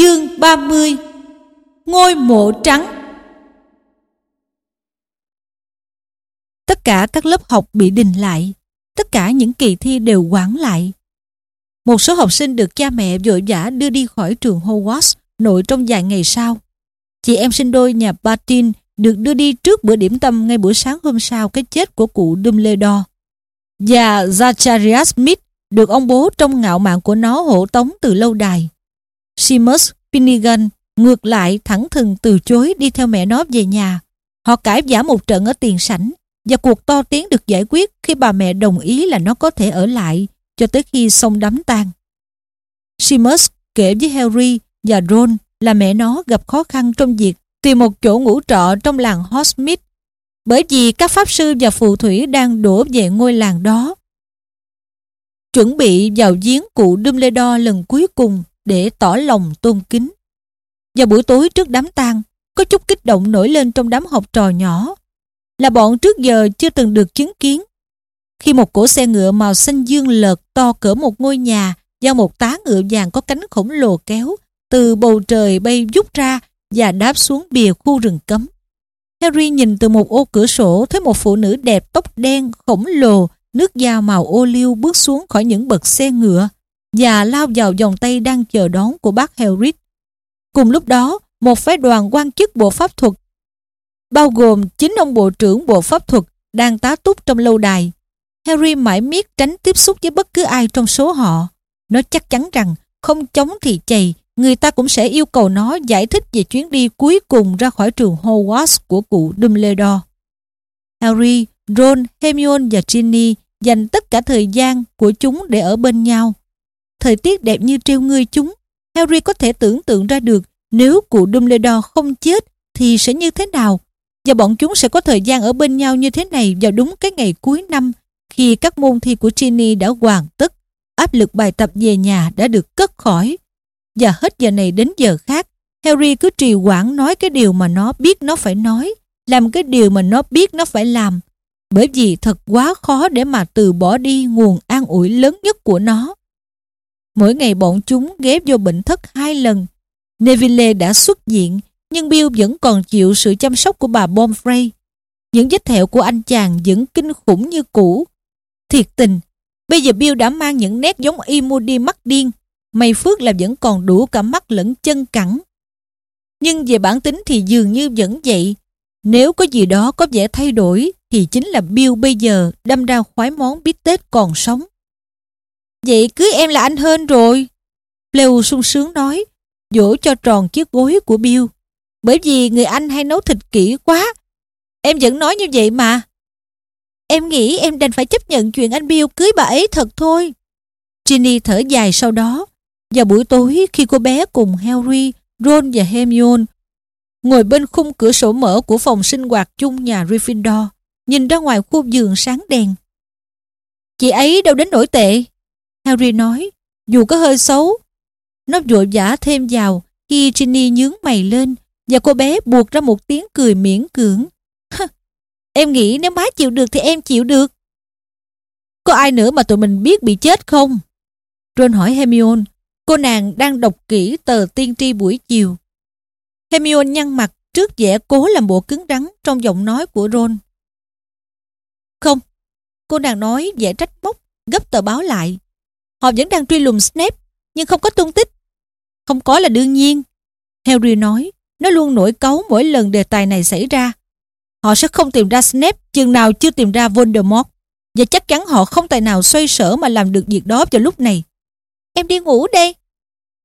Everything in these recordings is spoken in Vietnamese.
Chương 30 Ngôi mộ trắng Tất cả các lớp học bị đình lại, Tất cả những kỳ thi đều hoãn lại Một số học sinh được cha mẹ vội vã đưa đi khỏi trường Hogwarts, nội trong vài ngày sau Chị em sinh đôi nhà Patin được đưa đi trước bữa điểm tâm ngay buổi sáng hôm sau cái chết của cụ Dumbledore. Và Zacharias Smith được ông bố trong ngạo mạn của nó hộ tống từ lâu đài. Seamus Finnegan ngược lại thẳng thừng từ chối đi theo mẹ nó về nhà. Họ cãi giả một trận ở tiền sảnh và cuộc to tiếng được giải quyết khi bà mẹ đồng ý là nó có thể ở lại cho tới khi xong đám tang. Seamus kể với Harry và Ron là mẹ nó gặp khó khăn trong việc tìm một chỗ ngủ trọ trong làng Hogsmeade bởi vì các pháp sư và phù thủy đang đổ về ngôi làng đó. Chuẩn bị vào giếng cụ Dumbledore lần cuối cùng để tỏ lòng tôn kính. Vào buổi tối trước đám tang, có chút kích động nổi lên trong đám học trò nhỏ, là bọn trước giờ chưa từng được chứng kiến. Khi một cỗ xe ngựa màu xanh dương lợt to cỡ một ngôi nhà do một tá ngựa vàng có cánh khổng lồ kéo từ bầu trời bay vút ra và đáp xuống bìa khu rừng cấm. Harry nhìn từ một ô cửa sổ thấy một phụ nữ đẹp tóc đen khổng lồ nước da màu ô liu bước xuống khỏi những bậc xe ngựa và lao vào vòng tay đang chờ đón của bác Helrich. Cùng lúc đó, một phái đoàn quan chức bộ pháp thuật bao gồm chính ông bộ trưởng bộ pháp thuật đang tá túc trong lâu đài. Harry mãi miết tránh tiếp xúc với bất cứ ai trong số họ. Nó chắc chắn rằng không chống thì chày, người ta cũng sẽ yêu cầu nó giải thích về chuyến đi cuối cùng ra khỏi trường Hogwarts của cụ Dumbledore. Harry, Ron, Hermione và Ginny dành tất cả thời gian của chúng để ở bên nhau. Thời tiết đẹp như treo ngươi chúng, Harry có thể tưởng tượng ra được nếu cụ Dumbledore không chết thì sẽ như thế nào? Và bọn chúng sẽ có thời gian ở bên nhau như thế này vào đúng cái ngày cuối năm khi các môn thi của Ginny đã hoàn tất. Áp lực bài tập về nhà đã được cất khỏi. Và hết giờ này đến giờ khác Harry cứ trì hoãn nói cái điều mà nó biết nó phải nói làm cái điều mà nó biết nó phải làm. Bởi vì thật quá khó để mà từ bỏ đi nguồn an ủi lớn nhất của nó. Mỗi ngày bọn chúng ghép vô bệnh thất hai lần. Neville đã xuất viện, nhưng Bill vẫn còn chịu sự chăm sóc của bà Bomfrey. Những vết thẹo của anh chàng vẫn kinh khủng như cũ. Thiệt tình, bây giờ Bill đã mang những nét giống y đi mắt điên. May phước là vẫn còn đủ cả mắt lẫn chân cẳng. Nhưng về bản tính thì dường như vẫn vậy. Nếu có gì đó có vẻ thay đổi thì chính là Bill bây giờ đâm ra khoái món bít tết còn sống. Vậy cưới em là anh hơn rồi. Leo sung sướng nói, dỗ cho tròn chiếc gối của Bill. Bởi vì người anh hay nấu thịt kỹ quá. Em vẫn nói như vậy mà. Em nghĩ em đành phải chấp nhận chuyện anh Bill cưới bà ấy thật thôi. Ginny thở dài sau đó. Vào buổi tối khi cô bé cùng Harry, Ron và Hermione ngồi bên khung cửa sổ mở của phòng sinh hoạt chung nhà Gryffindor, nhìn ra ngoài khu vườn sáng đèn. Chị ấy đâu đến nổi tệ. Harry nói, dù có hơi xấu. Nó vội vã thêm vào khi Ginny nhướng mày lên và cô bé buộc ra một tiếng cười miễn cưỡng. em nghĩ nếu má chịu được thì em chịu được. Có ai nữa mà tụi mình biết bị chết không? Ron hỏi Hermione. Cô nàng đang đọc kỹ tờ tiên tri buổi chiều. Hermione nhăn mặt trước vẻ cố làm bộ cứng rắn trong giọng nói của Ron. Không, cô nàng nói vẻ trách móc, gấp tờ báo lại. Họ vẫn đang truy lùng Snape, nhưng không có tung tích. Không có là đương nhiên. Harry nói, nó luôn nổi cáu mỗi lần đề tài này xảy ra. Họ sẽ không tìm ra Snape chừng nào chưa tìm ra Voldemort. Và chắc chắn họ không tài nào xoay sở mà làm được việc đó vào lúc này. Em đi ngủ đây.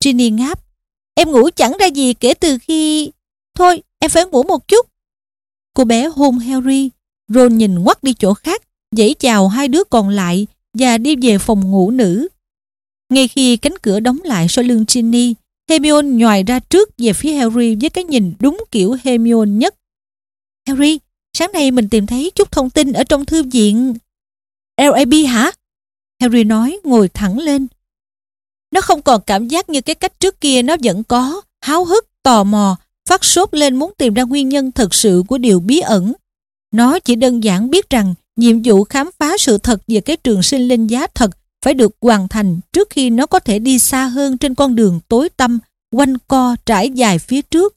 Ginny ngáp. Em ngủ chẳng ra gì kể từ khi... Thôi, em phải ngủ một chút. Cô bé hôn Harry. Ron nhìn ngoắt đi chỗ khác, dãy chào hai đứa còn lại và đi về phòng ngủ nữ. Ngay khi cánh cửa đóng lại sau lưng Ginny, Hermione nhòi ra trước về phía Harry với cái nhìn đúng kiểu Hermione nhất. Harry, sáng nay mình tìm thấy chút thông tin ở trong thư viện. LAB hả? Harry nói ngồi thẳng lên. Nó không còn cảm giác như cái cách trước kia nó vẫn có, háo hức, tò mò, phát sốt lên muốn tìm ra nguyên nhân thật sự của điều bí ẩn. Nó chỉ đơn giản biết rằng nhiệm vụ khám phá sự thật về cái trường sinh linh giá thật phải được hoàn thành trước khi nó có thể đi xa hơn trên con đường tối tăm quanh co trải dài phía trước.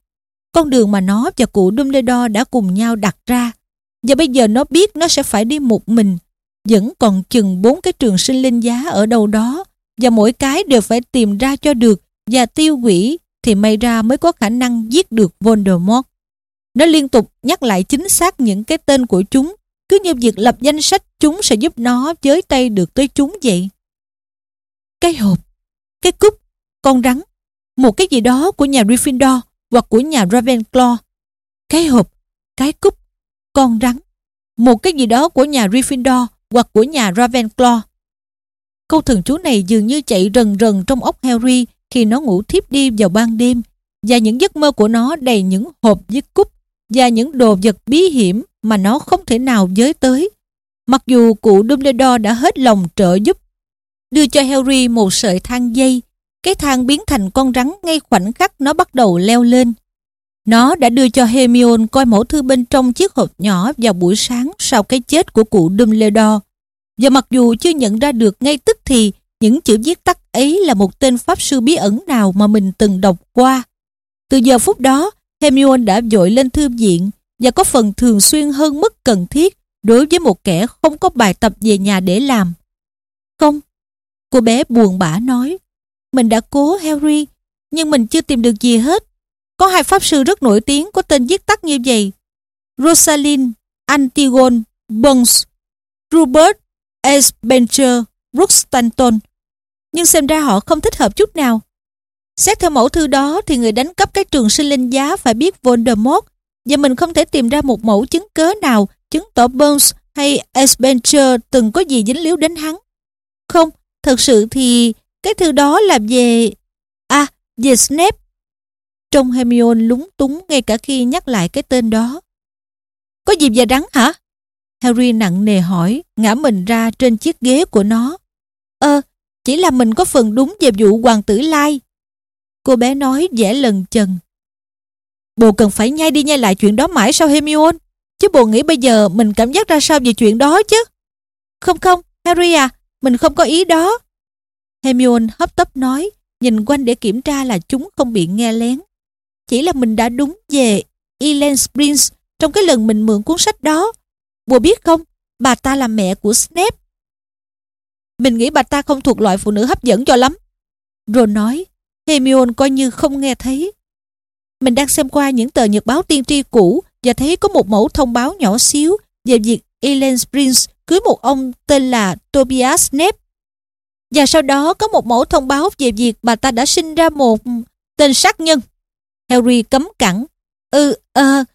Con đường mà nó và cụ Dumbledore đã cùng nhau đặt ra. Và bây giờ nó biết nó sẽ phải đi một mình. Vẫn còn chừng bốn cái trường sinh linh giá ở đâu đó. Và mỗi cái đều phải tìm ra cho được và tiêu hủy thì may ra mới có khả năng giết được Voldemort. Nó liên tục nhắc lại chính xác những cái tên của chúng, cứ như việc lập danh sách chúng sẽ giúp nó với tay được tới chúng vậy. Cái hộp, cái cúp, con rắn, một cái gì đó của nhà Gryffindor hoặc của nhà Ravenclaw. Cái hộp, cái cúp, con rắn, một cái gì đó của nhà Gryffindor hoặc của nhà Ravenclaw. Câu thần chú này dường như chạy rần rần trong óc Harry khi nó ngủ thiếp đi vào ban đêm và những giấc mơ của nó đầy những hộp với cúp và những đồ vật bí hiểm mà nó không thể nào giới tới. Mặc dù cụ Dumbledore đã hết lòng trợ giúp, đưa cho Harry một sợi thang dây, cái thang biến thành con rắn ngay khoảnh khắc nó bắt đầu leo lên. Nó đã đưa cho Hermione coi mẫu thư bên trong chiếc hộp nhỏ vào buổi sáng sau cái chết của cụ Dumbledore. Và mặc dù chưa nhận ra được ngay tức thì những chữ viết tắt ấy là một tên pháp sư bí ẩn nào mà mình từng đọc qua. Từ giờ phút đó, Hermione đã dội lên thư viện và có phần thường xuyên hơn mức cần thiết đối với một kẻ không có bài tập về nhà để làm. Không, cô bé buồn bã nói, mình đã cố Harry, nhưng mình chưa tìm được gì hết. Có hai pháp sư rất nổi tiếng có tên viết tắt như vậy. Rosalind Antigone Bunce, Rupert, S. Bencher Brooks Stanton. Nhưng xem ra họ không thích hợp chút nào. Xét theo mẫu thư đó thì người đánh cắp cái trường sinh linh giá phải biết Voldemort và mình không thể tìm ra một mẫu chứng cớ nào chứng tỏ Burns hay Spencer từng có gì dính líu đến hắn. Không, thật sự thì cái thư đó là về... À, về Snape. Trong Hermione lúng túng ngay cả khi nhắc lại cái tên đó. Có gì và rắn hả? Harry nặng nề hỏi, ngã mình ra trên chiếc ghế của nó. Ơ, chỉ là mình có phần đúng về vụ hoàng tử Lai. Cô bé nói vẻ lần chần. Bồ cần phải nhai đi nhai lại chuyện đó mãi sao Hermione? Chứ bồ nghĩ bây giờ mình cảm giác ra sao về chuyện đó chứ? Không không, Harry à, mình không có ý đó. Hermione hấp tấp nói, nhìn quanh để kiểm tra là chúng không bị nghe lén. Chỉ là mình đã đúng về Ellen Springs trong cái lần mình mượn cuốn sách đó. Bồ biết không, bà ta là mẹ của Snape. Mình nghĩ bà ta không thuộc loại phụ nữ hấp dẫn cho lắm. Ron nói, Hermione coi như không nghe thấy. Mình đang xem qua những tờ nhật báo tiên tri cũ và thấy có một mẫu thông báo nhỏ xíu về việc Ellen Springs cưới một ông tên là Tobias Snape. Và sau đó có một mẫu thông báo về việc bà ta đã sinh ra một tên sát nhân. Harry cấm cẳng. Ừ, ờ, uh,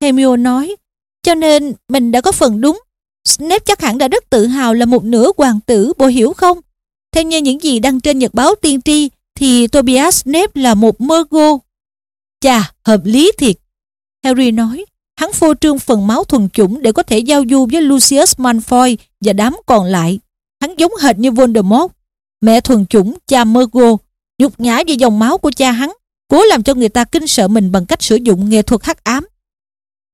Hermione nói. Cho nên mình đã có phần đúng. Snape chắc hẳn đã rất tự hào là một nửa hoàng tử, bộ hiểu không? Theo như những gì đăng trên nhật báo tiên tri, thì Tobias Snape là một mơ gô Chà, hợp lý thiệt. Harry nói, hắn phô trương phần máu thuần chủng để có thể giao du với Lucius Malfoy và đám còn lại. Hắn giống hệt như Voldemort. Mẹ thuần chủng, cha Mergo, nhục nhã về dòng máu của cha hắn, cố làm cho người ta kinh sợ mình bằng cách sử dụng nghệ thuật hắc ám.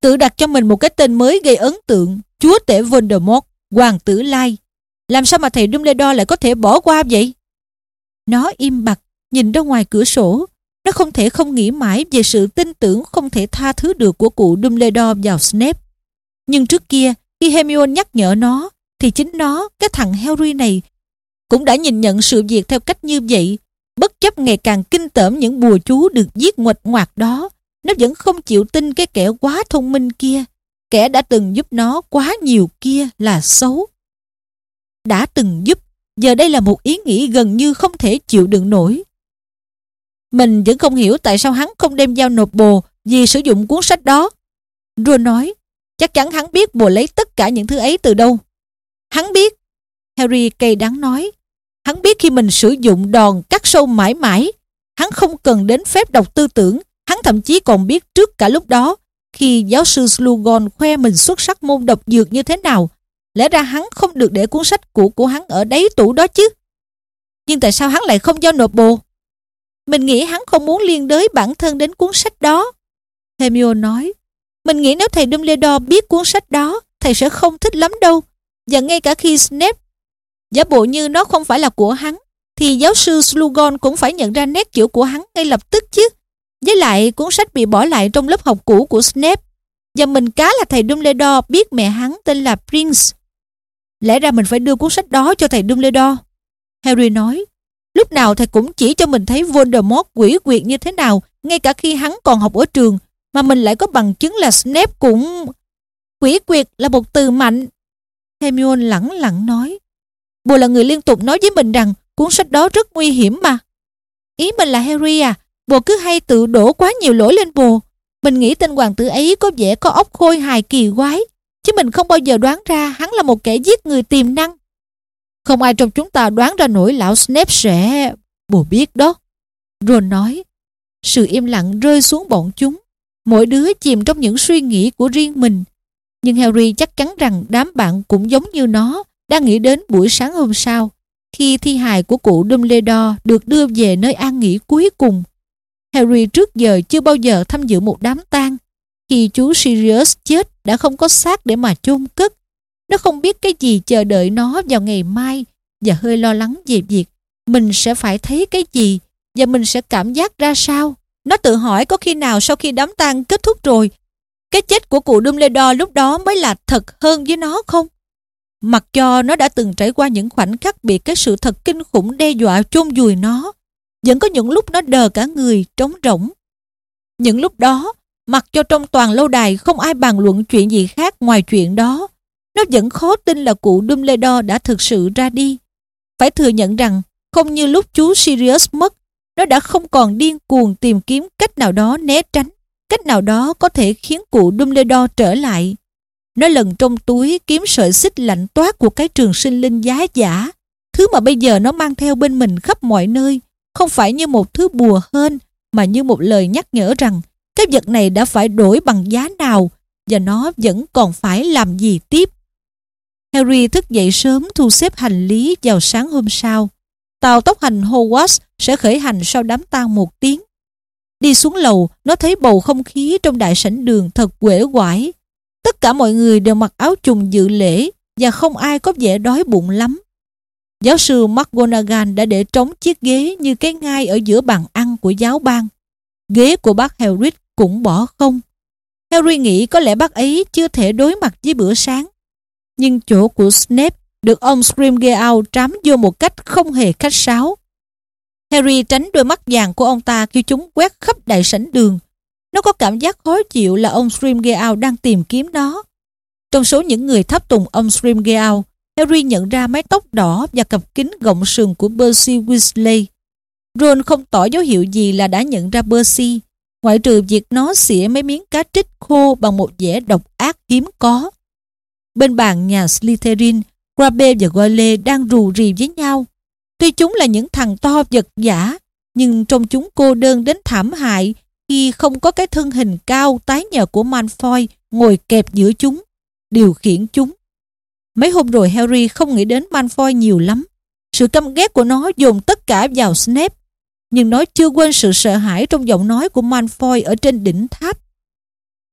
Tự đặt cho mình một cái tên mới gây ấn tượng, chúa tể Voldemort, hoàng tử Lai. Làm sao mà thầy Dumbledore lại có thể bỏ qua vậy? Nó im bặt, nhìn ra ngoài cửa sổ. Nó không thể không nghĩ mãi về sự tin tưởng không thể tha thứ được của cụ Dumbledore vào Snape. Nhưng trước kia, khi Hermione nhắc nhở nó, thì chính nó, cái thằng Harry này, cũng đã nhìn nhận sự việc theo cách như vậy. Bất chấp ngày càng kinh tởm những bùa chú được viết nguệch ngoạc đó, nó vẫn không chịu tin cái kẻ quá thông minh kia. Kẻ đã từng giúp nó quá nhiều kia là xấu. Đã từng giúp, giờ đây là một ý nghĩ gần như không thể chịu đựng nổi. Mình vẫn không hiểu tại sao hắn không đem giao nộp bồ vì sử dụng cuốn sách đó. Rua nói, chắc chắn hắn biết bồ lấy tất cả những thứ ấy từ đâu. Hắn biết. Harry cay đắng nói, hắn biết khi mình sử dụng đòn cắt sâu mãi mãi, hắn không cần đến phép đọc tư tưởng, hắn thậm chí còn biết trước cả lúc đó, khi giáo sư Slughorn khoe mình xuất sắc môn độc dược như thế nào, lẽ ra hắn không được để cuốn sách cũ của hắn ở đáy tủ đó chứ. Nhưng tại sao hắn lại không giao nộp bồ? Mình nghĩ hắn không muốn liên đới bản thân đến cuốn sách đó. Hermione nói, mình nghĩ nếu thầy Dumbledore biết cuốn sách đó, thầy sẽ không thích lắm đâu. Và ngay cả khi Snape giả bộ như nó không phải là của hắn, thì giáo sư Slughorn cũng phải nhận ra nét chữ của hắn ngay lập tức chứ. Với lại cuốn sách bị bỏ lại trong lớp học cũ của Snape và mình cá là thầy Dumbledore biết mẹ hắn tên là Prince. Lẽ ra mình phải đưa cuốn sách đó cho thầy Dumbledore. Harry nói, lúc nào thầy cũng chỉ cho mình thấy Voldemort quỷ quyệt như thế nào ngay cả khi hắn còn học ở trường mà mình lại có bằng chứng là Snape cũng... Quỷ quyệt là một từ mạnh. Hermione lẳng lặng nói. Bồ là người liên tục nói với mình rằng cuốn sách đó rất nguy hiểm mà. Ý mình là Harry à, bồ cứ hay tự đổ quá nhiều lỗi lên bồ. Mình nghĩ tên hoàng tử ấy có vẻ có óc khôi hài kỳ quái, chứ mình không bao giờ đoán ra hắn là một kẻ giết người tiềm năng. Không ai trong chúng ta đoán ra nổi lão Snape sẽ... Bồ biết đó. Ron nói. Sự im lặng rơi xuống bọn chúng. Mỗi đứa chìm trong những suy nghĩ của riêng mình. Nhưng Harry chắc chắn rằng đám bạn cũng giống như nó, đang nghĩ đến buổi sáng hôm sau, khi thi hài của cụ Dumbledore được đưa về nơi an nghỉ cuối cùng. Harry trước giờ chưa bao giờ tham dự một đám tang. Khi chú Sirius chết đã không có xác để mà chôn cất. Nó không biết cái gì chờ đợi nó vào ngày mai và hơi lo lắng về việc mình sẽ phải thấy cái gì và mình sẽ cảm giác ra sao. Nó tự hỏi có khi nào sau khi đám tang kết thúc rồi cái chết của cụ Dumbledore lúc đó mới là thật hơn với nó không? Mặc cho nó đã từng trải qua những khoảnh khắc bị cái sự thật kinh khủng đe dọa chôn vùi nó, vẫn có những lúc nó đờ cả người, trống rỗng. Những lúc đó, mặc cho trong toàn lâu đài không ai bàn luận chuyện gì khác ngoài chuyện đó, nó vẫn khó tin là cụ Dumbledore đã thực sự ra đi. Phải thừa nhận rằng, không như lúc chú Sirius mất, nó đã không còn điên cuồng tìm kiếm cách nào đó né tránh, cách nào đó có thể khiến cụ Dumbledore trở lại. Nó lần trong túi kiếm sợi xích lạnh toát của cái trường sinh linh giá giả, thứ mà bây giờ nó mang theo bên mình khắp mọi nơi, không phải như một thứ bùa hơn, mà như một lời nhắc nhở rằng cái vật này đã phải đổi bằng giá nào và nó vẫn còn phải làm gì tiếp. Harry thức dậy sớm thu xếp hành lý vào sáng hôm sau. Tàu tốc hành Hogwarts sẽ khởi hành sau đám tang một tiếng. Đi xuống lầu, nó thấy bầu không khí trong đại sảnh đường thật quể quải. Tất cả mọi người đều mặc áo trùng dự lễ và không ai có vẻ đói bụng lắm. Giáo sư McGonagall đã để trống chiếc ghế như cái ngai ở giữa bàn ăn của giáo ban. Ghế của bác Hagrid cũng bỏ không. Harry nghĩ có lẽ bác ấy chưa thể đối mặt với bữa sáng. Nhưng chỗ của Snape được ông Scrimgeour trám vô một cách không hề khách sáo. Harry tránh đôi mắt vàng của ông ta khi chúng quét khắp đại sảnh đường. Nó có cảm giác khó chịu là ông Scrimgeour đang tìm kiếm nó. Trong số những người tháp tùng ông Scrimgeour, Harry nhận ra mái tóc đỏ và cặp kính gọng sừng của Percy Weasley. Ron không tỏ dấu hiệu gì là đã nhận ra Percy, ngoại trừ việc nó xỉa mấy miếng cá trích khô bằng một vẻ độc ác hiếm có. Bên bàn nhà Slytherin, Crabbe và Goyle đang rù rì với nhau. Tuy chúng là những thằng to vật giả, nhưng trong chúng cô đơn đến thảm hại khi không có cái thân hình cao tái nhờ của Malfoy ngồi kẹp giữa chúng, điều khiển chúng. Mấy hôm rồi Harry không nghĩ đến Malfoy nhiều lắm. Sự căm ghét của nó dồn tất cả vào Snape, nhưng nó chưa quên sự sợ hãi trong giọng nói của Malfoy ở trên đỉnh tháp.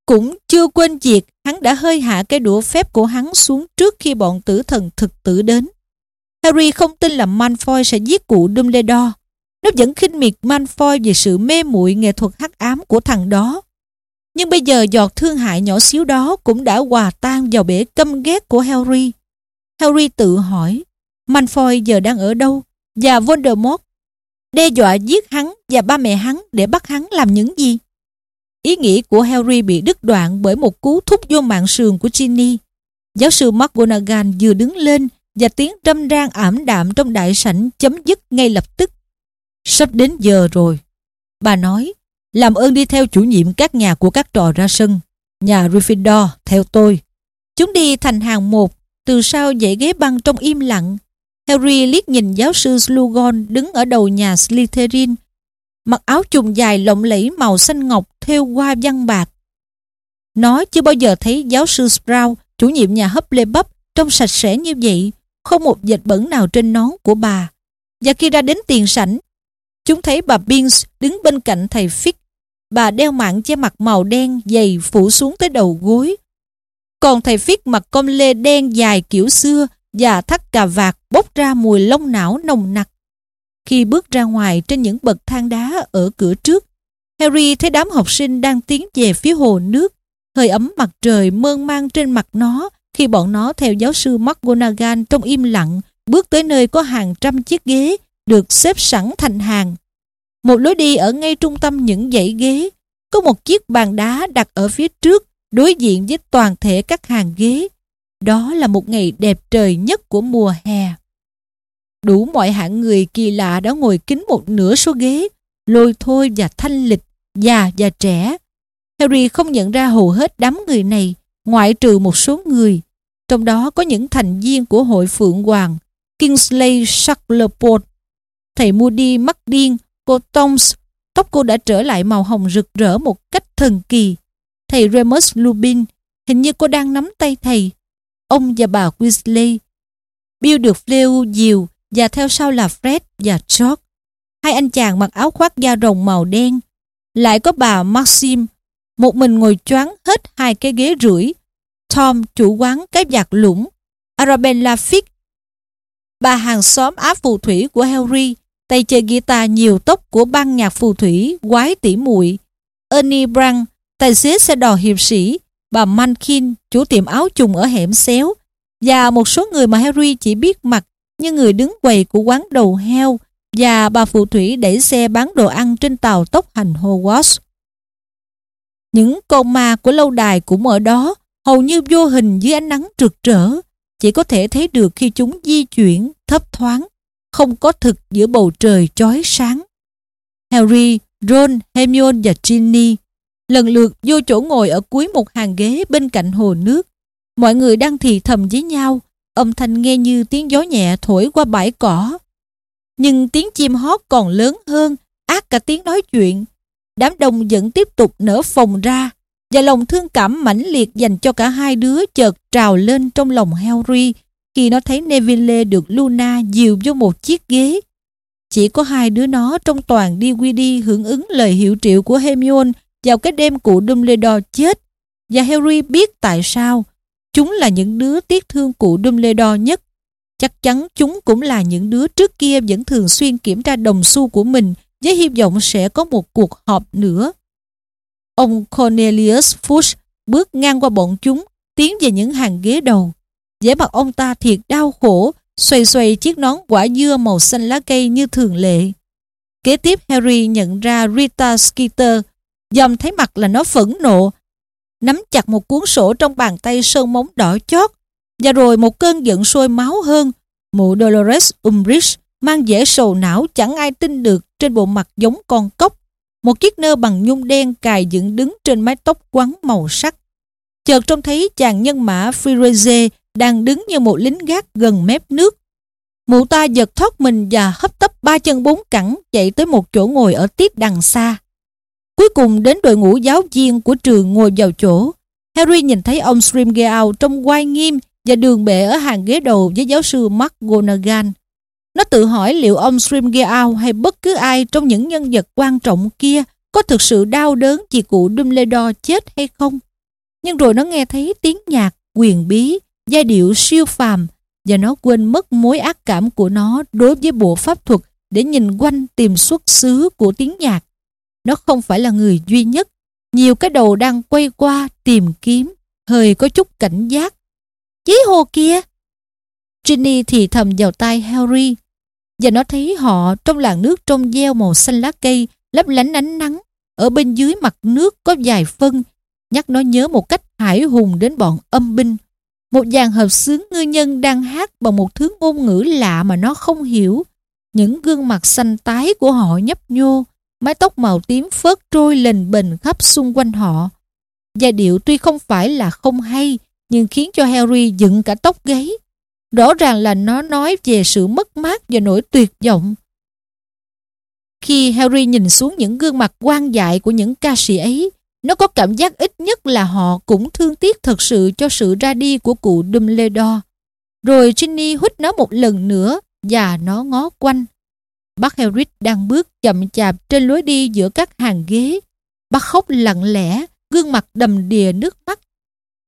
Cũng chưa quên việc hắn đã hơi hạ cái đũa phép của hắn xuống trước khi bọn tử thần thực tử đến. Harry không tin là Malfoy sẽ giết cụ Dumbledore. Nó vẫn khinh miệt Malfoy về sự mê muội nghệ thuật hắc ám của thằng đó. Nhưng bây giờ giọt thương hại nhỏ xíu đó cũng đã hòa tan vào bể căm ghét của Harry. Harry tự hỏi, Malfoy giờ đang ở đâu? Và Voldemort đe dọa giết hắn và ba mẹ hắn để bắt hắn làm những gì? Ý nghĩ của Harry bị đứt đoạn bởi một cú thúc vô mạng sườn của Ginny. Giáo sư McGonagall vừa đứng lên và tiếng râm ran ảm đạm trong đại sảnh chấm dứt ngay lập tức. Sắp đến giờ rồi. Bà nói, làm ơn đi theo chủ nhiệm các nhà của các trò ra sân. Nhà Gryffindor, theo tôi. Chúng đi thành hàng một, từ sau dãy ghế băng trong im lặng. Harry liếc nhìn giáo sư Slughorn đứng ở đầu nhà Slytherin, mặc áo chùm dài lộng lẫy màu xanh ngọc thêu hoa văn bạc. Nó chưa bao giờ thấy giáo sư Sprout, chủ nhiệm nhà hấp lê bắp, trông sạch sẽ như vậy, không một dịch bẩn nào trên nón của bà. Và khi ra đến tiền sảnh, chúng thấy bà Binks đứng bên cạnh thầy Fick. Bà đeo mạng che mặt màu đen dày phủ xuống tới đầu gối. Còn thầy Fick mặc com lê đen dài kiểu xưa và thắt cà vạt bốc ra mùi lông não nồng nặc. Khi bước ra ngoài trên những bậc thang đá ở cửa trước, Harry thấy đám học sinh đang tiến về phía hồ nước. Hơi ấm mặt trời mơn man trên mặt nó khi bọn nó theo giáo sư McGonagall trong im lặng bước tới nơi có hàng trăm chiếc ghế được xếp sẵn thành hàng. Một lối đi ở ngay trung tâm những dãy ghế, có một chiếc bàn đá đặt ở phía trước đối diện với toàn thể các hàng ghế. Đó là một ngày đẹp trời nhất của mùa hè. Đủ mọi hạng người kỳ lạ đã ngồi kín một nửa số ghế, lôi thôi và thanh lịch, già và trẻ. Harry không nhận ra hầu hết đám người này, ngoại trừ một số người. Trong đó có những thành viên của hội Phượng Hoàng, Kingsley Shackleford. Thầy Moody mắt điên, cô Toms, tóc cô đã trở lại màu hồng rực rỡ một cách thần kỳ. Thầy Remus Lupin, hình như cô đang nắm tay thầy. Ông và bà Weasley. Bill được fleu dìu và theo sau là Fred và George. Hai anh chàng mặc áo khoác da rồng màu đen. Lại có bà Maxim, một mình ngồi choáng hết hai cái ghế rưỡi. Tom, chủ quán cái giặt lũng. Arabella Fitz, bà hàng xóm á phù thủy của Harry, tay chơi guitar nhiều tóc của ban nhạc phù thủy quái tỉ muội Ernie Brand, tài xế xe đò hiệp sĩ, bà Mankin, chủ tiệm áo trùng ở hẻm xéo, và một số người mà Harry chỉ biết mặt như người đứng quầy của quán đầu heo và bà phù thủy đẩy xe bán đồ ăn trên tàu tốc hành Hogwarts. Những con ma của lâu đài cũng ở đó, hầu như vô hình dưới ánh nắng rực rỡ, chỉ có thể thấy được khi chúng di chuyển, thấp thoáng, không có thực giữa bầu trời chói sáng. Harry, Ron, Hermione và Ginny lần lượt vô chỗ ngồi ở cuối một hàng ghế bên cạnh hồ nước. Mọi người đang thì thầm với nhau, âm thanh nghe như tiếng gió nhẹ thổi qua bãi cỏ. Nhưng tiếng chim hót còn lớn hơn, ác cả tiếng nói chuyện. Đám đông vẫn tiếp tục nở phồng ra, và lòng thương cảm mãnh liệt dành cho cả hai đứa chợt trào lên trong lòng Harry khi nó thấy Neville được Luna dìu vô một chiếc ghế. Chỉ có hai đứa nó trong toàn DVD hưởng ứng lời hiệu triệu của Hermione vào cái đêm cụ Dumbledore chết và Harry biết tại sao chúng là những đứa tiếc thương cụ Dumbledore nhất. Chắc chắn chúng cũng là những đứa trước kia vẫn thường xuyên kiểm tra đồng xu của mình với hy vọng sẽ có một cuộc họp nữa. Ông Cornelius Fudge bước ngang qua bọn chúng, tiến về những hàng ghế đầu. vẻ mặt ông ta thiệt đau khổ, xoay xoay chiếc nón quả dưa màu xanh lá cây như thường lệ. Kế tiếp Harry nhận ra Rita Skeeter, dòm thấy mặt là nó phẫn nộ, nắm chặt một cuốn sổ trong bàn tay sơn móng đỏ chót, và rồi một cơn giận sôi máu hơn, mụ Dolores Umbridge mang vẻ sầu não chẳng ai tin được trên bộ mặt giống con cốc một chiếc nơ bằng nhung đen cài dựng đứng trên mái tóc quắn màu sắc. Chợt trông thấy chàng nhân mã Fireze đang đứng như một lính gác gần mép nước. Mụ ta giật thoát mình và hấp tấp ba chân bốn cẳng chạy tới một chỗ ngồi ở tiếp đằng xa. Cuối cùng đến đội ngũ giáo viên của trường ngồi vào chỗ. Harry nhìn thấy ông Scrimgeour trong quai nghiêm và đường bệ ở hàng ghế đầu với giáo sư McGonagall. Nó tự hỏi liệu ông Scrimgeour hay bất cứ ai trong những nhân vật quan trọng kia có thực sự đau đớn vì cụ Dumbledore chết hay không. Nhưng rồi nó nghe thấy tiếng nhạc, quyền bí, giai điệu siêu phàm và nó quên mất mối ác cảm của nó đối với bộ pháp thuật để nhìn quanh tìm xuất xứ của tiếng nhạc. Nó không phải là người duy nhất. Nhiều cái đầu đang quay qua tìm kiếm, hơi có chút cảnh giác. Chí hồ kia! Ginny thì thầm vào tai Harry và nó thấy họ trong làn nước trong gieo màu xanh lá cây lấp lánh ánh nắng ở bên dưới mặt nước có vài phân nhắc nó nhớ một cách hải hùng đến bọn âm binh một dàn hợp xướng ngư nhân đang hát bằng một thứ ngôn ngữ lạ mà nó không hiểu những gương mặt xanh tái của họ nhấp nhô mái tóc màu tím phớt trôi lềnh bềnh khắp xung quanh họ giai điệu tuy không phải là không hay nhưng khiến cho Harry dựng cả tóc gáy Rõ ràng là nó nói về sự mất mát và nỗi tuyệt vọng. Khi Harry nhìn xuống những gương mặt quan dại của những ca sĩ ấy, nó có cảm giác ít nhất là họ cũng thương tiếc thật sự cho sự ra đi của cụ Dumbledore. Rồi Ginny hút nó một lần nữa và nó ngó quanh. Bác Harry đang bước chậm chạp trên lối đi giữa các hàng ghế. Bác khóc lặng lẽ, gương mặt đầm đìa nước mắt.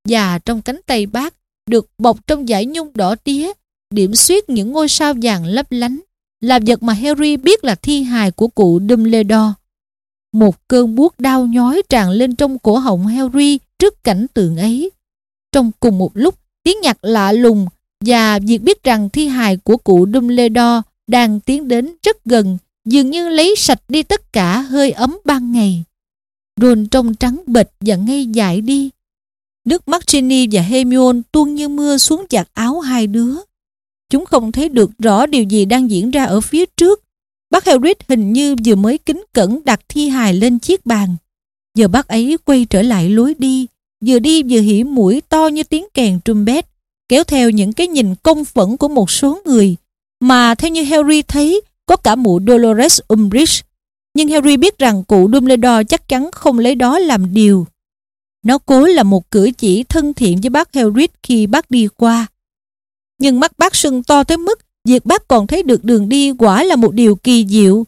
Và trong cánh tay bác được bọc trong giải nhung đỏ tía, điểm xuyết những ngôi sao vàng lấp lánh. là vật mà Harry biết là thi hài của cụ Dumbledore. Một cơn buốt đau nhói tràn lên trong cổ họng Harry trước cảnh tượng ấy. Trong cùng một lúc, tiếng nhạc lạ lùng và việc biết rằng thi hài của cụ Dumbledore đang tiến đến rất gần, dường như lấy sạch đi tất cả hơi ấm ban ngày. Ron trông trắng bệch và ngây dại đi. Nước mắt Ginny và Hermione tuôn như mưa xuống giặt áo hai đứa. Chúng không thấy được rõ điều gì đang diễn ra ở phía trước. Bác Hagrid hình như vừa mới kính cẩn đặt thi hài lên chiếc bàn. Giờ bác ấy quay trở lại lối đi, vừa đi vừa hỉ mũi to như tiếng kèn trumpet, kéo theo những cái nhìn công phẫn của một số người, mà theo như Harry thấy, có cả mụ Dolores Umbridge. Nhưng Harry biết rằng cụ Dumbledore chắc chắn không lấy đó làm điều. Nó cố là một cử chỉ thân thiện với bác Hagrid khi bác đi qua. Nhưng mắt bác sưng to tới mức việc bác còn thấy được đường đi quả là một điều kỳ diệu.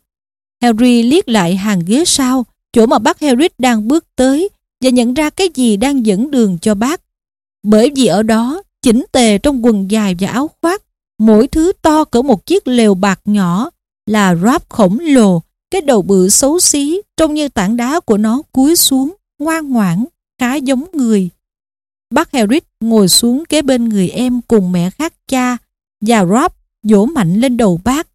Harry liếc lại hàng ghế sau, chỗ mà bác Hagrid đang bước tới và nhận ra cái gì đang dẫn đường cho bác. Bởi vì ở đó, chỉnh tề trong quần dài và áo khoác, mỗi thứ to cỡ một chiếc lều bạc nhỏ là ráp khổng lồ, cái đầu bự xấu xí trông như tảng đá của nó cúi xuống, ngoan ngoãn, khá giống người. Bác Harris ngồi xuống kế bên người em cùng mẹ khác cha và Rob vỗ mạnh lên đầu bác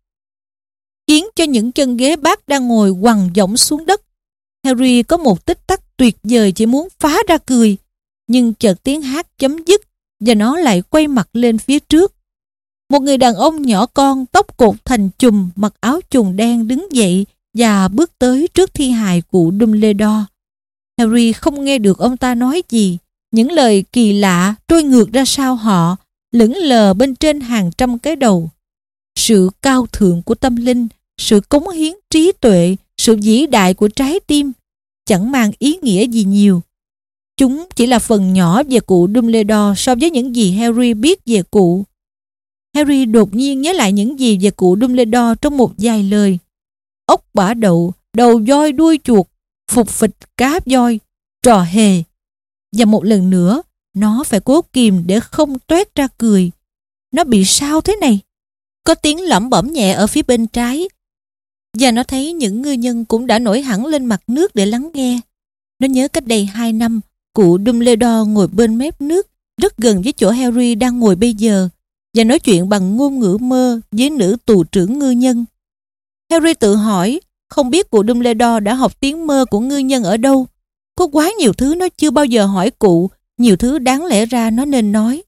khiến cho những chân ghế bác đang ngồi quằn võng xuống đất. Harry có một tích tắc tuyệt vời chỉ muốn phá ra cười, nhưng chợt tiếng hát chấm dứt và nó lại quay mặt lên phía trước. Một người đàn ông nhỏ con tóc cột thành chùm mặc áo trùng đen đứng dậy và bước tới trước thi hài của Dumbledore. Harry không nghe được ông ta nói gì. Những lời kỳ lạ trôi ngược ra sau họ, lững lờ bên trên hàng trăm cái đầu. Sự cao thượng của tâm linh, sự cống hiến trí tuệ, sự vĩ đại của trái tim chẳng mang ý nghĩa gì nhiều. Chúng chỉ là phần nhỏ về cụ Dumbledore so với những gì Harry biết về cụ. Harry đột nhiên nhớ lại những gì về cụ Dumbledore trong một vài lời. Ốc bả đậu, đầu voi đuôi chuột, phục phịch cá voi, trò hề. Và một lần nữa, nó phải cố kìm để không toét ra cười. Nó bị sao thế này? Có tiếng lẩm bẩm nhẹ ở phía bên trái. Và nó thấy những ngư nhân cũng đã nổi hẳn lên mặt nước để lắng nghe. Nó nhớ cách đây hai năm, cụ Dumbledore ngồi bên mép nước, rất gần với chỗ Harry đang ngồi bây giờ, và nói chuyện bằng ngôn ngữ mơ với nữ tù trưởng ngư nhân. Harry tự hỏi không biết cụ Dumbledore đã học tiếng mơ của ngư nhân ở đâu. Có quá nhiều thứ nó chưa bao giờ hỏi cụ, nhiều thứ đáng lẽ ra nó nên nói.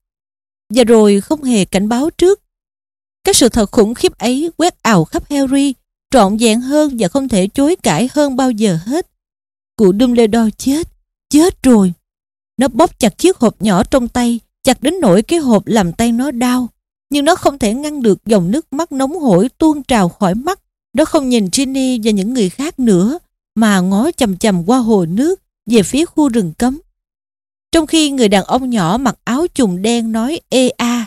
Và rồi không hề cảnh báo trước. Cái sự thật khủng khiếp ấy quét ảo khắp Harry, trọn vẹn hơn và không thể chối cãi hơn bao giờ hết. Cụ Dumbledore chết, chết rồi. Nó bóp chặt chiếc hộp nhỏ trong tay, chặt đến nỗi cái hộp làm tay nó đau. Nhưng nó không thể ngăn được dòng nước mắt nóng hổi tuôn trào khỏi mắt nó không nhìn Ginny và những người khác nữa mà ngó chầm chầm qua hồ nước về phía khu rừng cấm. Trong khi người đàn ông nhỏ mặc áo trùng đen nói ê a,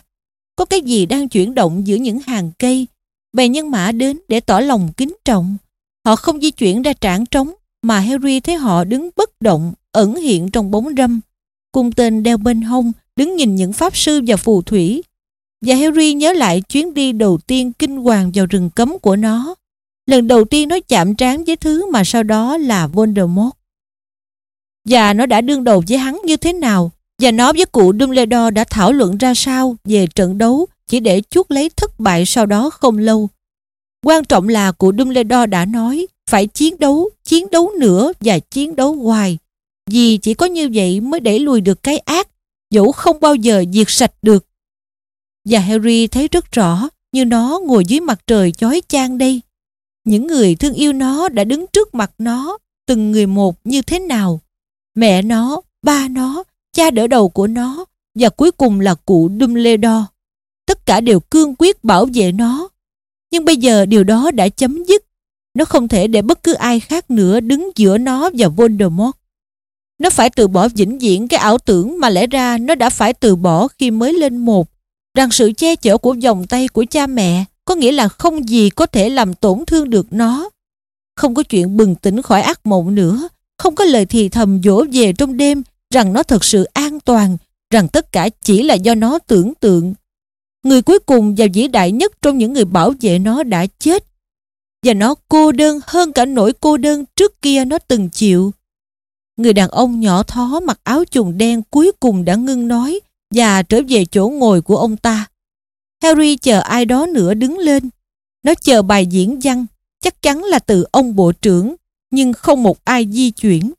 có cái gì đang chuyển động giữa những hàng cây. Bèn nhân mã đến để tỏ lòng kính trọng. Họ không di chuyển ra trảng trống mà Harry thấy họ đứng bất động, ẩn hiện trong bóng râm. Cung tên đeo bên hông, đứng nhìn những pháp sư và phù thủy. Và Harry nhớ lại chuyến đi đầu tiên kinh hoàng vào rừng cấm của nó. Lần đầu tiên nó chạm trán với thứ mà sau đó là Voldemort. Và nó đã đương đầu với hắn như thế nào và nó với cụ Dumbledore đã thảo luận ra sao về trận đấu chỉ để chuốc lấy thất bại sau đó không lâu. Quan trọng là cụ Dumbledore đã nói phải chiến đấu, chiến đấu nữa và chiến đấu hoài. Vì chỉ có như vậy mới đẩy lùi được cái ác, dẫu không bao giờ diệt sạch được. Và Harry thấy rất rõ như nó ngồi dưới mặt trời chói chang đây. Những người thương yêu nó đã đứng trước mặt nó, từng người một như thế nào. Mẹ nó, ba nó, cha đỡ đầu của nó và cuối cùng là cụ Dumbledore. Tất cả đều cương quyết bảo vệ nó. Nhưng bây giờ điều đó đã chấm dứt. Nó không thể để bất cứ ai khác nữa đứng giữa nó và Voldemort. Nó phải từ bỏ vĩnh viễn cái ảo tưởng mà lẽ ra nó đã phải từ bỏ khi mới lên một. Rằng sự che chở của vòng tay của cha mẹ có nghĩa là không gì có thể làm tổn thương được nó. Không có chuyện bừng tỉnh khỏi ác mộng nữa, không có lời thì thầm dỗ về trong đêm rằng nó thật sự an toàn, rằng tất cả chỉ là do nó tưởng tượng. người cuối cùng và vĩ đại nhất trong những người bảo vệ nó đã chết. Và nó cô đơn hơn cả nỗi cô đơn trước kia nó từng chịu. Người đàn ông nhỏ thó mặc áo trùng đen cuối cùng đã ngưng nói và trở về chỗ ngồi của ông ta. Harry chờ ai đó nữa đứng lên. Nó chờ bài diễn văn, chắc chắn là từ ông bộ trưởng, nhưng không một ai di chuyển.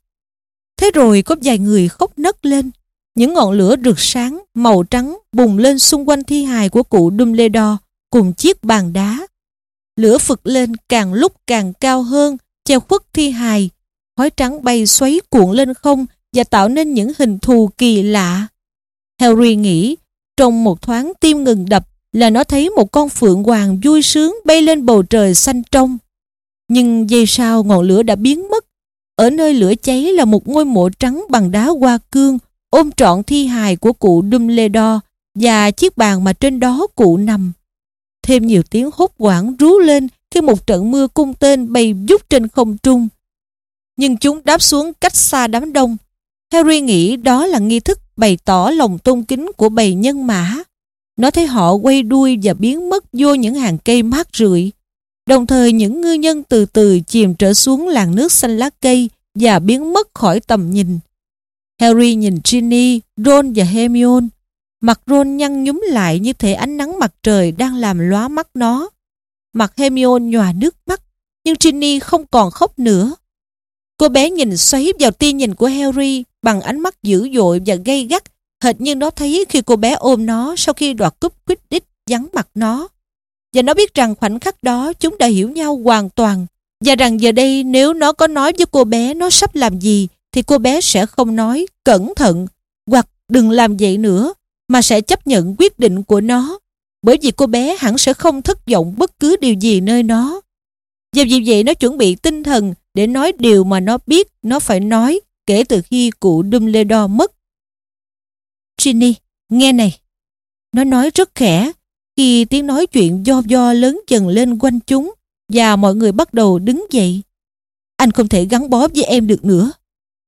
Thế rồi có vài người khóc nấc lên. Những ngọn lửa rực sáng, màu trắng bùng lên xung quanh thi hài của cụ Dumbledore cùng chiếc bàn đá. Lửa phực lên càng lúc càng cao hơn, che khuất thi hài. Khói trắng bay xoáy cuộn lên không và tạo nên những hình thù kỳ lạ. Harry nghĩ, trong một thoáng tim ngừng đập là nó thấy một con phượng hoàng vui sướng bay lên bầu trời xanh trong. Nhưng giây sau ngọn lửa đã biến mất. Ở nơi lửa cháy là một ngôi mộ trắng bằng đá hoa cương ôm trọn thi hài của cụ Dumbledore và chiếc bàn mà trên đó cụ nằm. Thêm nhiều tiếng hốt quảng rú lên khi một trận mưa cung tên bay vút trên không trung. Nhưng chúng đáp xuống cách xa đám đông. Harry nghĩ đó là nghi thức bày tỏ lòng tôn kính của bầy nhân mã. Nó thấy họ quay đuôi và biến mất vô những hàng cây mát rượi. Đồng thời những ngư nhân từ từ chìm trở xuống làn nước xanh lá cây và biến mất khỏi tầm nhìn. Harry nhìn Ginny, Ron và Hermione. Mặt Ron nhăn nhúm lại như thể ánh nắng mặt trời đang làm lóa mắt nó. Mặt Hermione nhòa nước mắt, nhưng Ginny không còn khóc nữa. Cô bé nhìn xoáy vào tia nhìn của Harry bằng ánh mắt dữ dội và gay gắt, hệt như nó thấy khi cô bé ôm nó sau khi đoạt cúp Quidditch vắng mặt nó. Và nó biết rằng khoảnh khắc đó chúng đã hiểu nhau hoàn toàn và rằng giờ đây nếu nó có nói với cô bé nó sắp làm gì thì cô bé sẽ không nói cẩn thận hoặc đừng làm vậy nữa mà sẽ chấp nhận quyết định của nó bởi vì cô bé hẳn sẽ không thất vọng bất cứ điều gì nơi nó. Và vì vậy nó chuẩn bị tinh thần để nói điều mà nó biết nó phải nói kể từ khi cụ Dumbledore mất. Ginny, nghe này. Nó nói rất khẽ khi tiếng nói chuyện do do lớn dần lên quanh chúng và mọi người bắt đầu đứng dậy. Anh không thể gắn bó với em được nữa.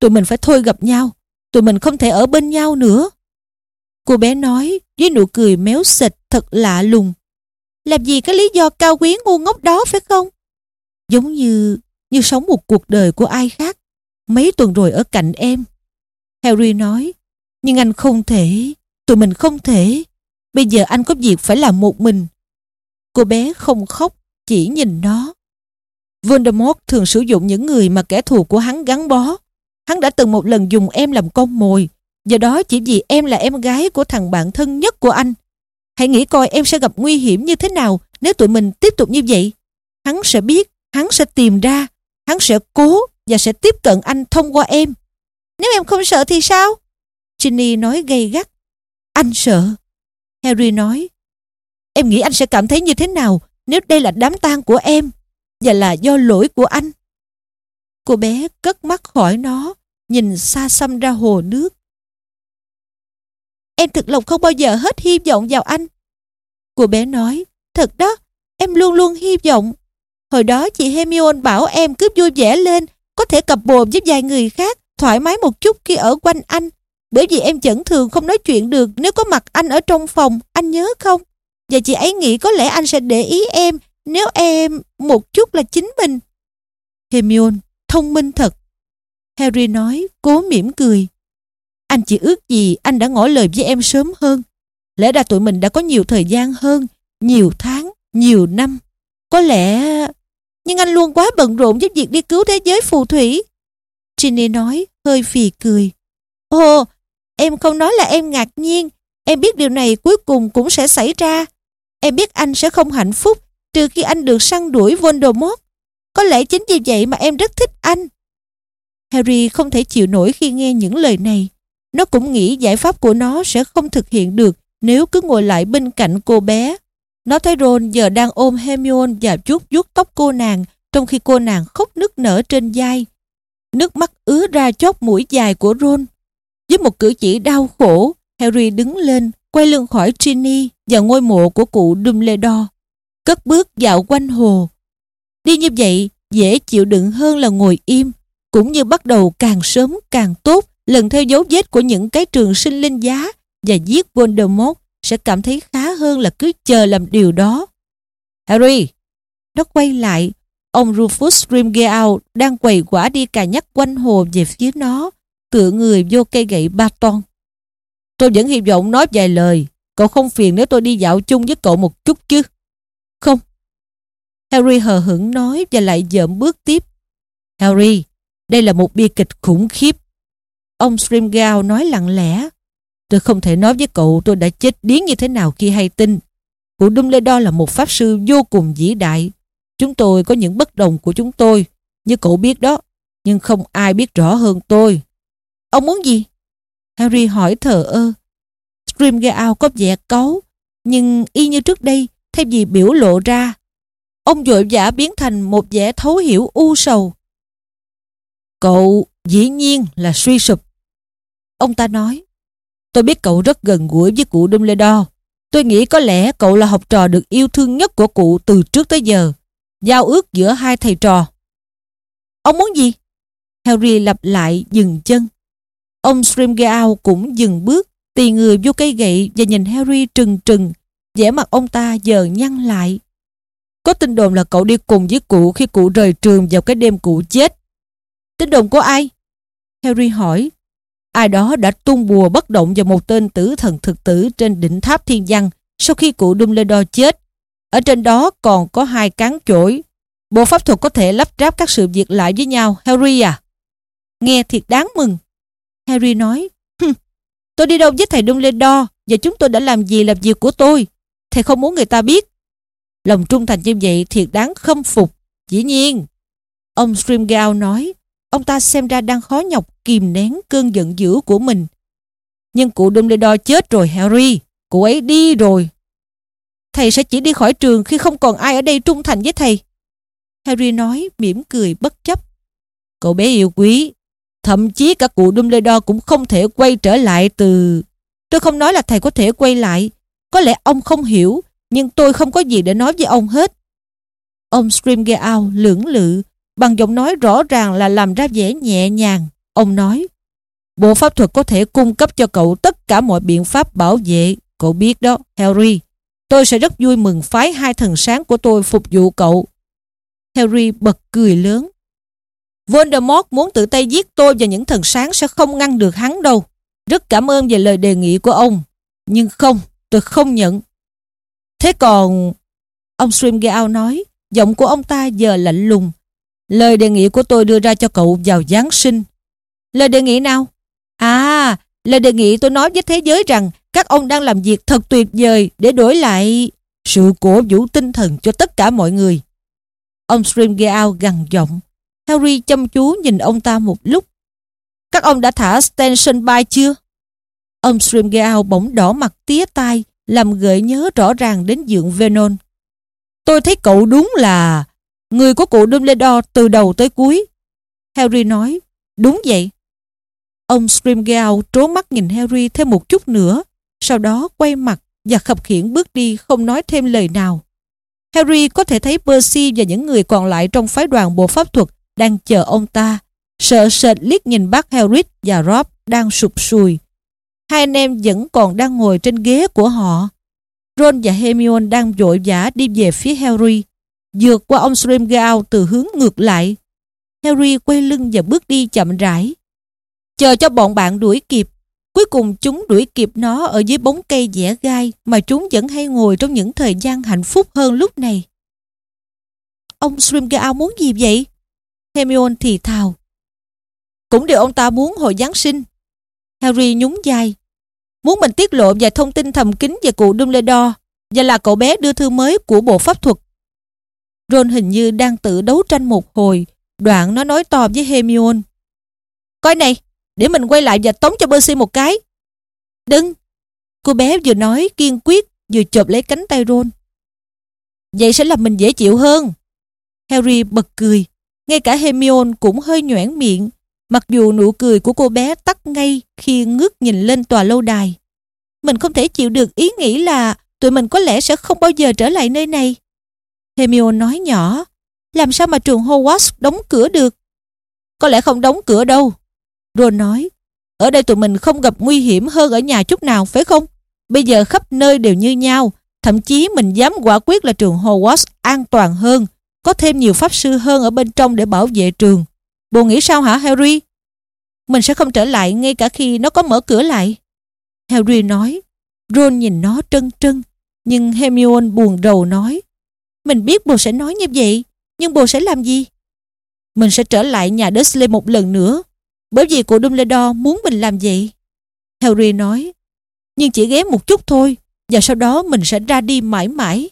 Tụi mình phải thôi gặp nhau. Tụi mình không thể ở bên nhau nữa. Cô bé nói với nụ cười méo xệch thật lạ lùng. Làm gì cái lý do cao quý ngu ngốc đó phải không? Giống như như sống một cuộc đời của ai khác. Mấy tuần rồi ở cạnh em. Harry nói, nhưng anh không thể, tụi mình không thể. Bây giờ anh có việc phải làm một mình. Cô bé không khóc, chỉ nhìn nó. Voldemort thường sử dụng những người mà kẻ thù của hắn gắn bó. Hắn đã từng một lần dùng em làm con mồi. Do đó chỉ vì em là em gái của thằng bạn thân nhất của anh. Hãy nghĩ coi em sẽ gặp nguy hiểm như thế nào nếu tụi mình tiếp tục như vậy. Hắn sẽ biết, hắn sẽ tìm ra, hắn sẽ cố và sẽ tiếp cận anh thông qua em. Nếu em không sợ thì sao? Ginny nói gay gắt. Anh sợ. Harry nói. Em nghĩ anh sẽ cảm thấy như thế nào nếu đây là đám tang của em và là do lỗi của anh? Cô bé cất mắt khỏi nó, nhìn xa xăm ra hồ nước. Em thực lòng không bao giờ hết hy vọng vào anh. Cô bé nói, thật đó, em luôn luôn hy vọng. Hồi đó chị Hermione bảo em cứ vui vẻ lên, có thể cặp bồ với vài người khác, thoải mái một chút khi ở quanh anh. Bởi vì em chẳng thường không nói chuyện được nếu có mặt anh ở trong phòng, anh nhớ không? Và chị ấy nghĩ có lẽ anh sẽ để ý em nếu em một chút là chính mình. Hermione, thông minh thật. Harry nói, cố mỉm cười. Anh chỉ ước gì anh đã ngỏ lời với em sớm hơn. Lẽ ra tụi mình đã có nhiều thời gian hơn, nhiều tháng, nhiều năm. Có lẽ... Nhưng anh luôn quá bận rộn với việc đi cứu thế giới phù thủy. Ginny nói, hơi phì cười. Ồ, em không nói là em ngạc nhiên. Em biết điều này cuối cùng cũng sẽ xảy ra. Em biết anh sẽ không hạnh phúc trừ khi anh được săn đuổi Voldemort. Có lẽ chính vì vậy mà em rất thích anh. Harry không thể chịu nổi khi nghe những lời này. Nó cũng nghĩ giải pháp của nó sẽ không thực hiện được nếu cứ ngồi lại bên cạnh cô bé. Nó thấy Ron giờ đang ôm Hermione và chuốt vuốt tóc cô nàng trong khi cô nàng khóc nức nở trên vai. Nước mắt ứa ra chót mũi dài của Ron. Với một cử chỉ đau khổ, Harry đứng lên, quay lưng khỏi Ginny và ngôi mộ của cụ Dumbledore. Cất bước dạo quanh hồ. Đi như vậy, dễ chịu đựng hơn là ngồi im, cũng như bắt đầu càng sớm càng tốt, lần theo dấu vết của những cái trường sinh linh giá và giết Voldemort sẽ cảm thấy khá hơn. là cứ chờ làm điều đó. Harry! Nó quay lại, ông Rufus Grimgeow đang quầy quả đi cà nhắc quanh hồ về phía nó, tựa người vô cây gậy ba ton. Tôi vẫn hy vọng nói vài lời, cậu không phiền nếu tôi đi dạo chung với cậu một chút chứ? Không. Harry hờ hững nói và lại dợm bước tiếp. Harry, đây là một bi kịch khủng khiếp. Ông Strimgao nói lặng lẽ. Tôi không thể nói với cậu tôi đã chết điếng như thế nào khi hay tin. Cụ Dumbledore là một pháp sư vô cùng vĩ đại. Chúng tôi có những bất đồng của chúng tôi, như cậu biết đó, nhưng không ai biết rõ hơn tôi. Ông muốn gì? Harry hỏi thờ ơ. Strimgeout có vẻ cáu, nhưng y như trước đây, thay vì biểu lộ ra, ông vội vã biến thành một vẻ thấu hiểu u sầu. Cậu dĩ nhiên là suy sụp. Ông ta nói, tôi biết cậu rất gần gũi với cụ Dumbledore. Tôi nghĩ có lẽ cậu là học trò được yêu thương nhất của cụ từ trước tới giờ. Giao ước giữa hai thầy trò. Ông muốn gì? Harry lặp lại dừng chân. Ông Strimgeout cũng dừng bước, tì người vô cây gậy và nhìn Harry trừng trừng. vẻ mặt ông ta giờ nhăn lại. Có tin đồn là cậu đi cùng với cụ khi cụ rời trường vào cái đêm cụ chết. Tin đồn của ai? Harry hỏi. Ai đó đã tung bùa bất động vào một tên tử thần thực tử trên đỉnh tháp thiên văn sau khi cụ Dumbledore chết. Ở trên đó còn có hai cán chổi. Bộ pháp thuật có thể lắp ráp các sự việc lại với nhau, Harry à? Nghe thiệt đáng mừng. Harry nói, tôi đi đâu với thầy Dumbledore và chúng tôi đã làm gì làm việc của tôi. Thầy không muốn người ta biết. Lòng trung thành như vậy thiệt đáng khâm phục. Dĩ nhiên. Ông Strimgao nói, ông ta xem ra đang khó nhọc kìm nén cơn giận dữ của mình. Nhưng cụ Dumbledore chết rồi Harry. Cụ ấy đi rồi. Thầy sẽ chỉ đi khỏi trường khi không còn ai ở đây trung thành với thầy. Harry nói mỉm cười bất chấp. Cậu bé yêu quý, thậm chí cả cụ Dumbledore cũng không thể quay trở lại từ... Tôi không nói là thầy có thể quay lại. Có lẽ ông không hiểu, nhưng tôi không có gì để nói với ông hết. Ông Scrimgeour lưỡng lự, bằng giọng nói rõ ràng là làm ra vẻ nhẹ nhàng. Ông nói, Bộ pháp thuật có thể cung cấp cho cậu tất cả mọi biện pháp bảo vệ. Cậu biết đó, Harry. Tôi sẽ rất vui mừng phái hai thần sáng của tôi phục vụ cậu. Harry bật cười lớn. Voldemort muốn tự tay giết tôi và những thần sáng sẽ không ngăn được hắn đâu. Rất cảm ơn về lời đề nghị của ông. Nhưng không, tôi không nhận. Thế còn... Ông Strimgeout nói, giọng của ông ta giờ lạnh lùng. Lời đề nghị của tôi đưa ra cho cậu vào Giáng sinh. Lời đề nghị nào? À, lời đề nghị tôi nói với thế giới rằng các ông đang làm việc thật tuyệt vời để đổi lại sự cổ vũ tinh thần cho tất cả mọi người. Ông Strimgeout gằn giọng. Harry chăm chú nhìn ông ta một lúc. Các ông đã thả Stenson by chưa? Ông Strimgeout bỗng đỏ mặt tía tai, làm gợi nhớ rõ ràng đến dượng Venon. Tôi thấy cậu đúng là người của cụ Dumbledore từ đầu tới cuối. Harry nói, đúng vậy. Ông Scrimgeour trố mắt nhìn Harry thêm một chút nữa, sau đó quay mặt và khập khiển bước đi không nói thêm lời nào. Harry có thể thấy Percy và những người còn lại trong phái đoàn bộ pháp thuật đang chờ ông ta, sợ sệt liếc nhìn bác Hagrid và Rob đang sụp sùi. Hai anh em vẫn còn đang ngồi trên ghế của họ. Ron và Hermione đang vội vã đi về phía Harry, vượt qua ông Scrimgeout từ hướng ngược lại. Harry quay lưng và bước đi chậm rãi. Chờ cho bọn bạn đuổi kịp. Cuối cùng chúng đuổi kịp nó ở dưới bóng cây dẻ gai mà chúng vẫn hay ngồi trong những thời gian hạnh phúc hơn lúc này. Ông Srimgao muốn gì vậy? Hermione thì thào. Cũng điều ông ta muốn hồi Giáng sinh. Harry nhún vai. Muốn mình tiết lộ vài thông tin thầm kín về cụ Dumbledore và là cậu bé đưa thư mới của bộ pháp thuật. Ron hình như đang tự đấu tranh một hồi, đoạn nó nói to với Hermione. Coi này, để mình quay lại và tống cho Percy một cái. Đừng! Cô bé vừa nói kiên quyết, vừa chộp lấy cánh tay Ron. Vậy sẽ làm mình dễ chịu hơn. Harry bật cười. Ngay cả Hermione cũng hơi nhoẻn miệng, mặc dù nụ cười của cô bé tắt ngay khi ngước nhìn lên tòa lâu đài. Mình không thể chịu được ý nghĩ là tụi mình có lẽ sẽ không bao giờ trở lại nơi này. Hermione nói nhỏ, làm sao mà trường Hogwarts đóng cửa được? Có lẽ không đóng cửa đâu. Ron nói, ở đây tụi mình không gặp nguy hiểm hơn ở nhà chút nào phải không? Bây giờ khắp nơi đều như nhau, Thậm chí mình dám quả quyết là trường Hogwarts an toàn hơn, có thêm nhiều pháp sư hơn ở bên trong để bảo vệ trường. Bồ nghĩ sao hả Harry? Mình sẽ không trở lại ngay cả khi nó có mở cửa lại. Harry nói. Ron nhìn nó trân trân. Nhưng Hermione buồn rầu nói. Mình biết bồ sẽ nói như vậy, nhưng bồ sẽ làm gì? Mình sẽ trở lại nhà Dursley một lần nữa, bởi vì cụ Dumbledore muốn mình làm vậy. Harry nói. Nhưng chỉ ghé một chút thôi, và sau đó mình sẽ ra đi mãi mãi.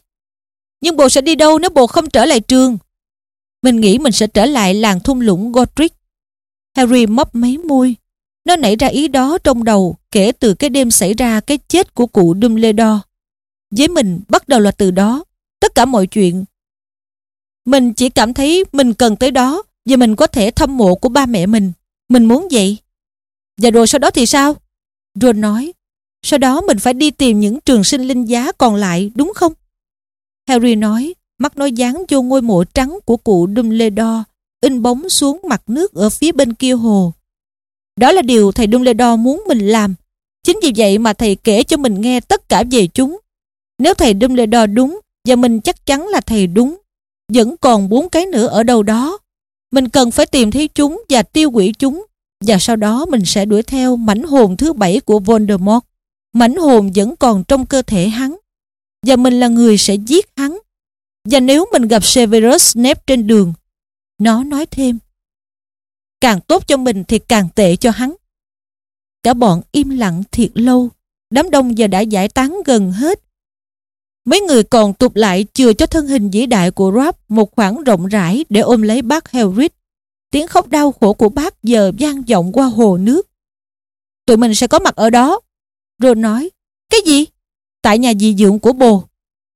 Nhưng bồ sẽ đi đâu nếu bồ không trở lại trường? Mình nghĩ mình sẽ trở lại làng thung lũng Godric. Harry mấp mấy môi. Nó nảy ra ý đó trong đầu kể từ cái đêm xảy ra cái chết của cụ Dumbledore. Với mình bắt đầu là từ đó. Tất cả mọi chuyện. Mình chỉ cảm thấy mình cần tới đó và mình có thể thăm mộ của ba mẹ mình. Mình muốn vậy. Và rồi sau đó thì sao? Ron nói. Sau đó mình phải đi tìm những trường sinh linh giá còn lại đúng không? Harry nói, mắt nói dán vô ngôi mộ trắng của cụ Dumbledore, in bóng xuống mặt nước ở phía bên kia hồ. Đó là điều thầy Dumbledore muốn mình làm. Chính vì vậy mà thầy kể cho mình nghe tất cả về chúng. Nếu thầy Dumbledore đúng, và mình chắc chắn là thầy đúng, vẫn còn bốn cái nữa ở đâu đó. Mình cần phải tìm thấy chúng và tiêu hủy chúng, và sau đó mình sẽ đuổi theo mảnh hồn thứ bảy của Voldemort. Mảnh hồn vẫn còn trong cơ thể hắn, và mình là người sẽ giết hắn. Và nếu mình gặp Severus Snape trên đường, nó nói thêm, càng tốt cho mình thì càng tệ cho hắn. Cả bọn im lặng thiệt lâu, đám đông giờ đã giải tán gần hết. Mấy người còn tụt lại chừa cho thân hình vĩ đại của Rob một khoảng rộng rãi để ôm lấy bác Hagrid. Tiếng khóc đau khổ của bác giờ vang vọng qua hồ nước. Tụi mình sẽ có mặt ở đó. Ron nói, cái gì? Tại nhà dì dưỡng của bồ.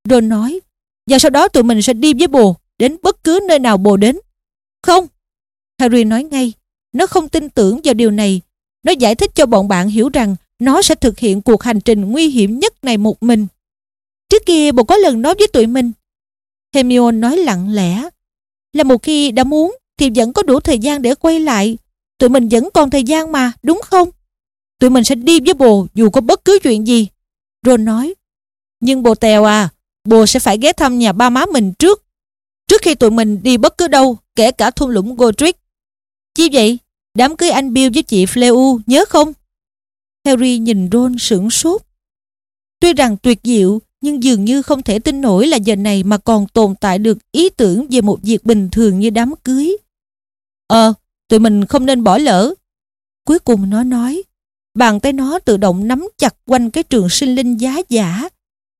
Ron nói, và sau đó tụi mình sẽ đi với bồ đến bất cứ nơi nào bồ đến. Không. Harry nói ngay, nó không tin tưởng vào điều này. Nó giải thích cho bọn bạn hiểu rằng nó sẽ thực hiện cuộc hành trình nguy hiểm nhất này một mình. Trước kia bồ có lần nói với tụi mình. Hermione nói lặng lẽ. Là một khi đã muốn thì vẫn có đủ thời gian để quay lại. Tụi mình vẫn còn thời gian mà, đúng không? Tụi mình sẽ đi với bồ dù có bất cứ chuyện gì. Ron nói. Nhưng bồ tèo à, bồ sẽ phải ghé thăm nhà ba má mình trước. Trước khi tụi mình đi bất cứ đâu, kể cả thung lũng Godric. Chi vậy? Đám cưới anh Bill với chị Fleu, nhớ không? Harry nhìn Ron sửng sốt. Tuy rằng tuyệt diệu, nhưng dường như không thể tin nổi là giờ này mà còn tồn tại được ý tưởng về một việc bình thường như đám cưới. Ờ, tụi mình không nên bỏ lỡ. Cuối cùng nó nói, bàn tay nó tự động nắm chặt quanh cái trường sinh linh giá giả.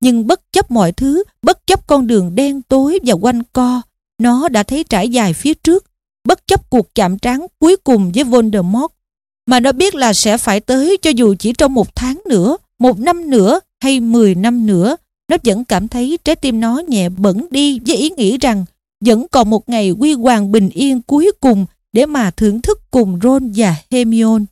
Nhưng bất chấp mọi thứ, bất chấp con đường đen tối và quanh co, nó đã thấy trải dài phía trước, bất chấp cuộc chạm trán cuối cùng với Voldemort. Mà nó biết là sẽ phải tới cho dù chỉ trong một tháng nữa, một năm nữa hay mười năm nữa, nó vẫn cảm thấy trái tim nó nhẹ bẩn đi với ý nghĩ rằng vẫn còn một ngày quy hoàng bình yên cuối cùng để mà thưởng thức cùng Ron và Hermione.